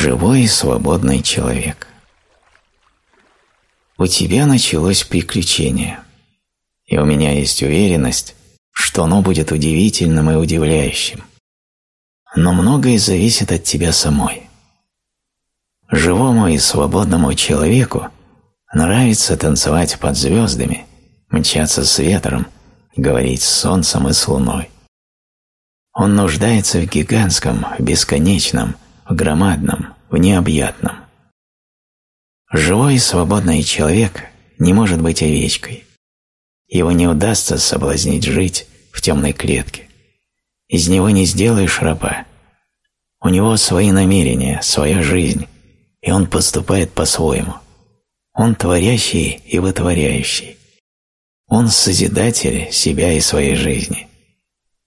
живой и свободный человек. У тебя началось приключение, и у меня есть уверенность, что оно будет удивительным и удивляющим. Но многое зависит от тебя самой. Живому и свободному человеку нравится танцевать под звездами, мчаться с ветром, говорить с солнцем и с луной. Он нуждается в гигантском, бесконечном, в громадном, в необъятном. Живой и свободный человек не может быть овечкой. Его не удастся соблазнить жить в темной клетке. Из него не сделаешь раба. У него свои намерения, своя жизнь, и он поступает по-своему. Он творящий и вытворяющий. Он созидатель себя и своей жизни.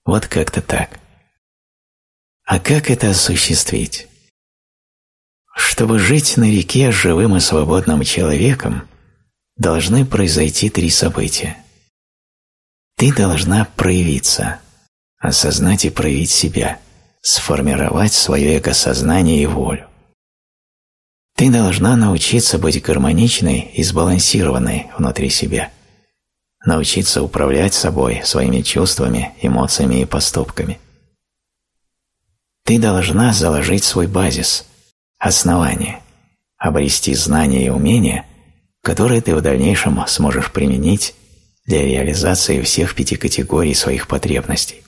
Вот как-то так. А как это осуществить? Чтобы жить на реке живым и свободным человеком, должны произойти три события. Ты должна проявиться, осознать и проявить себя, сформировать свое экосознание и волю. Ты должна научиться быть гармоничной и сбалансированной внутри себя, научиться управлять собой, своими чувствами, эмоциями и поступками. Ты должна заложить свой базис, основание, обрести знания и умения, которые ты в дальнейшем сможешь применить для реализации всех пяти категорий своих потребностей.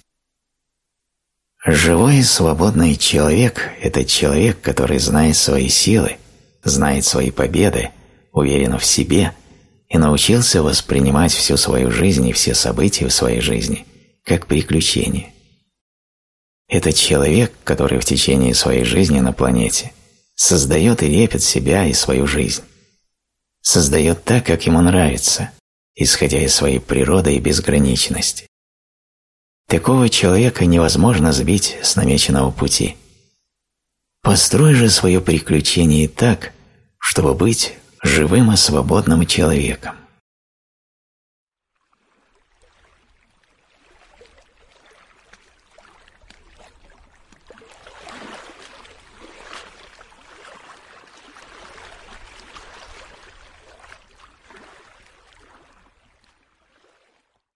Живой и свободный человек – это человек, который знает свои силы, знает свои победы, уверен в себе и научился воспринимать всю свою жизнь и все события в своей жизни как приключения. Это человек, который в течение своей жизни на планете создает и лепит себя и свою жизнь. Создает так, как ему нравится, исходя из своей природы и безграничности. Такого человека невозможно сбить с намеченного пути. Построй же свое приключение так, чтобы быть живым и свободным человеком.